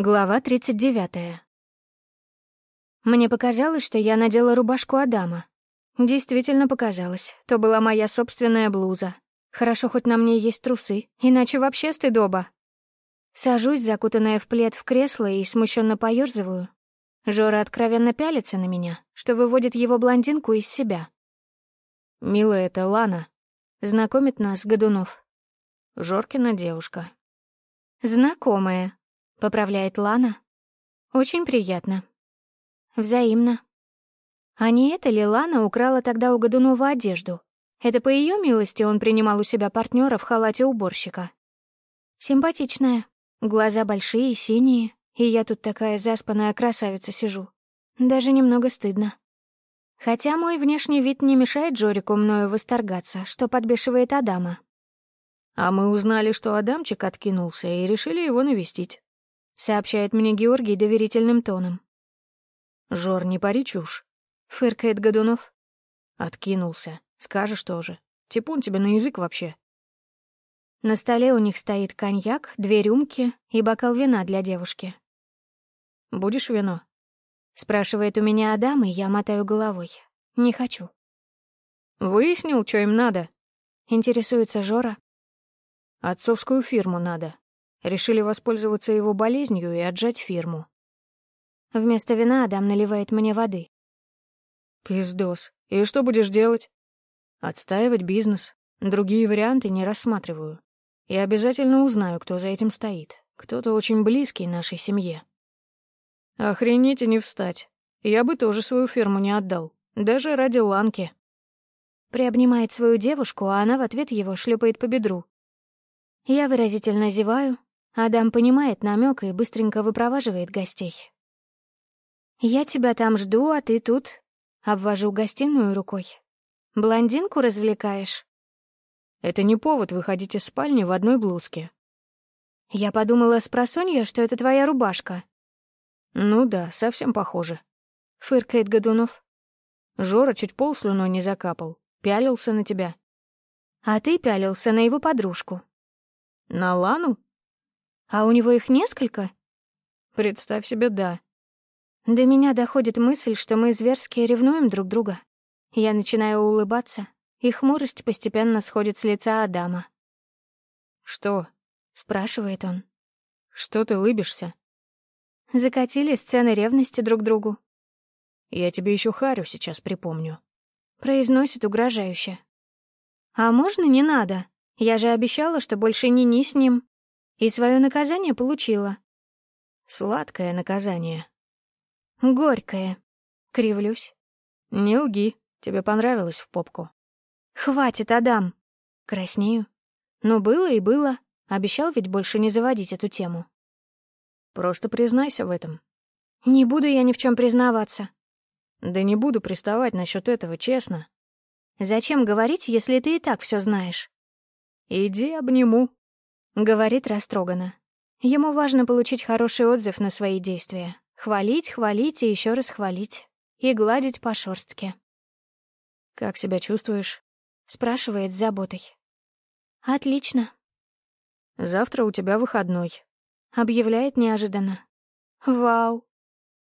Глава 39. Мне показалось, что я надела рубашку Адама. Действительно показалось. То была моя собственная блуза. Хорошо, хоть на мне есть трусы, иначе вообще стыдоба. Сажусь, закутанная в плед в кресло, и смущенно поёрзываю. Жора откровенно пялится на меня, что выводит его блондинку из себя. «Милая, это Лана», — знакомит нас Годунов. «Жоркина девушка». «Знакомая», — поправляет Лана. «Очень приятно». «Взаимно». А не это ли Лана украла тогда у Годунова одежду? Это по ее милости он принимал у себя партнера в халате уборщика. Симпатичная. Глаза большие, синие, и я тут такая заспанная красавица сижу. Даже немного стыдно. Хотя мой внешний вид не мешает Джорику мною восторгаться, что подбешивает Адама. А мы узнали, что Адамчик откинулся, и решили его навестить сообщает мне Георгий доверительным тоном. «Жор, не пари чушь», — фыркает Годунов. «Откинулся. Скажешь тоже. Типун тебе на язык вообще». На столе у них стоит коньяк, две рюмки и бокал вина для девушки. «Будешь вино?» — спрашивает у меня Адам, и я мотаю головой. «Не хочу». «Выяснил, что им надо?» — интересуется Жора. «Отцовскую фирму надо. Решили воспользоваться его болезнью и отжать фирму. Вместо вина Адам наливает мне воды. Пиздос. И что будешь делать? Отстаивать бизнес. Другие варианты не рассматриваю. И обязательно узнаю, кто за этим стоит. Кто-то очень близкий нашей семье. Охренеть и не встать. Я бы тоже свою фирму не отдал. Даже ради Ланки. Приобнимает свою девушку, а она в ответ его шлепает по бедру. Я выразительно зеваю, Адам понимает намек и быстренько выпроваживает гостей. «Я тебя там жду, а ты тут...» Обвожу гостиную рукой. «Блондинку развлекаешь?» «Это не повод выходить из спальни в одной блузке». «Я подумала с просонья, что это твоя рубашка». «Ну да, совсем похоже», — фыркает Годунов. «Жора чуть пол слюной не закапал, пялился на тебя». «А ты пялился на его подружку». «На Лану?» А у него их несколько? Представь себе, да. До меня доходит мысль, что мы зверски ревнуем друг друга. Я начинаю улыбаться, и хмурость постепенно сходит с лица Адама. «Что?» — спрашивает он. «Что ты лыбишься?» Закатили сцены ревности друг другу. «Я тебе еще Харю сейчас припомню», — произносит угрожающе. «А можно не надо? Я же обещала, что больше ни ни с ним, и свое наказание получила. Сладкое наказание. Горькое. Кривлюсь. Не лги, тебе понравилось в попку. Хватит, Адам. Краснею. Но было и было. Обещал ведь больше не заводить эту тему. Просто признайся в этом. Не буду я ни в чем признаваться. Да не буду приставать насчет этого, честно. Зачем говорить, если ты и так все знаешь? Иди обниму. Говорит растроганно. Ему важно получить хороший отзыв на свои действия. Хвалить, хвалить и еще раз хвалить. И гладить по шорстке. «Как себя чувствуешь?» — спрашивает с заботой. «Отлично». «Завтра у тебя выходной», — объявляет неожиданно. «Вау».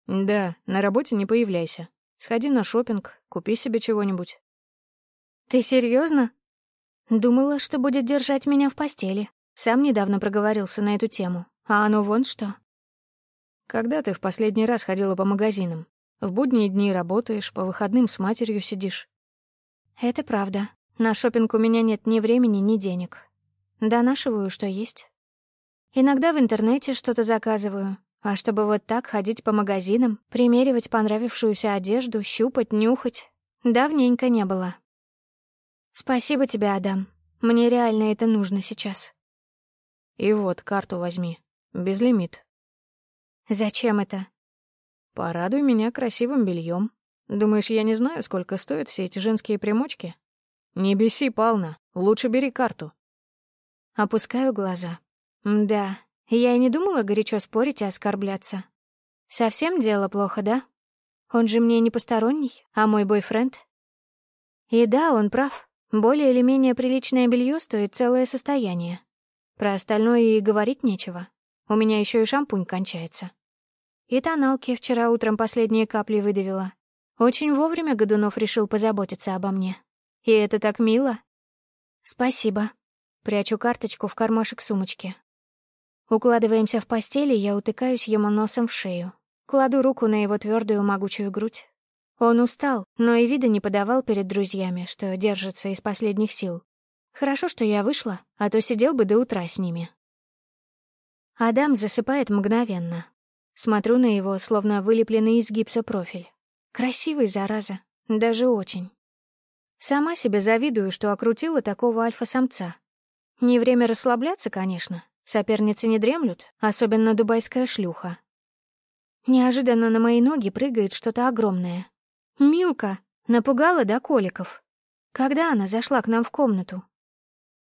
«Да, на работе не появляйся. Сходи на шопинг, купи себе чего-нибудь». «Ты серьезно? Думала, что будет держать меня в постели. Сам недавно проговорился на эту тему. А оно вон что. Когда ты в последний раз ходила по магазинам? В будние дни работаешь, по выходным с матерью сидишь. Это правда. На шопинг у меня нет ни времени, ни денег. Донашиваю, что есть. Иногда в интернете что-то заказываю. А чтобы вот так ходить по магазинам, примеривать понравившуюся одежду, щупать, нюхать, давненько не было. Спасибо тебе, Адам. Мне реально это нужно сейчас. И вот, карту возьми. Безлимит. Зачем это? Порадуй меня красивым бельем. Думаешь, я не знаю, сколько стоят все эти женские примочки? Не беси, Пална. Лучше бери карту. Опускаю глаза. Да, я и не думала горячо спорить и оскорбляться. Совсем дело плохо, да? Он же мне не посторонний, а мой бойфренд. И да, он прав. Более или менее приличное белье стоит целое состояние. Про остальное и говорить нечего. У меня еще и шампунь кончается. И тоналки вчера утром последние капли выдавила. Очень вовремя Годунов решил позаботиться обо мне. И это так мило. Спасибо. Прячу карточку в кармашек сумочки. Укладываемся в постели, я утыкаюсь ему носом в шею. Кладу руку на его твердую могучую грудь. Он устал, но и вида не подавал перед друзьями, что держится из последних сил. Хорошо, что я вышла, а то сидел бы до утра с ними. Адам засыпает мгновенно. Смотрю на его, словно вылепленный из гипса профиль. Красивый, зараза, даже очень. Сама себе завидую, что окрутила такого альфа-самца. Не время расслабляться, конечно. Соперницы не дремлют, особенно дубайская шлюха. Неожиданно на мои ноги прыгает что-то огромное. Милка! Напугала до коликов. Когда она зашла к нам в комнату?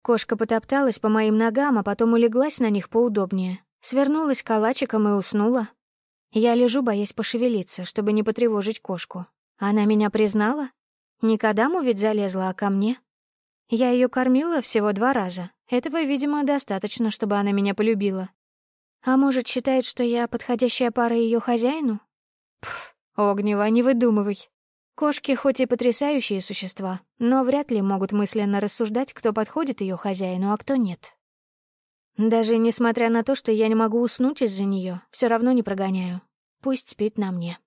Кошка потопталась по моим ногам, а потом улеглась на них поудобнее, свернулась калачиком и уснула. Я лежу, боясь пошевелиться, чтобы не потревожить кошку. Она меня признала? Не к Адаму ведь залезла, а ко мне. Я ее кормила всего два раза. Этого, видимо, достаточно, чтобы она меня полюбила. А может, считает, что я подходящая пара ее хозяину? Пф, Огнева, не выдумывай. Кошки хоть и потрясающие существа, но вряд ли могут мысленно рассуждать, кто подходит ее хозяину, а кто нет. Даже несмотря на то, что я не могу уснуть из-за нее, все равно не прогоняю. Пусть спит на мне.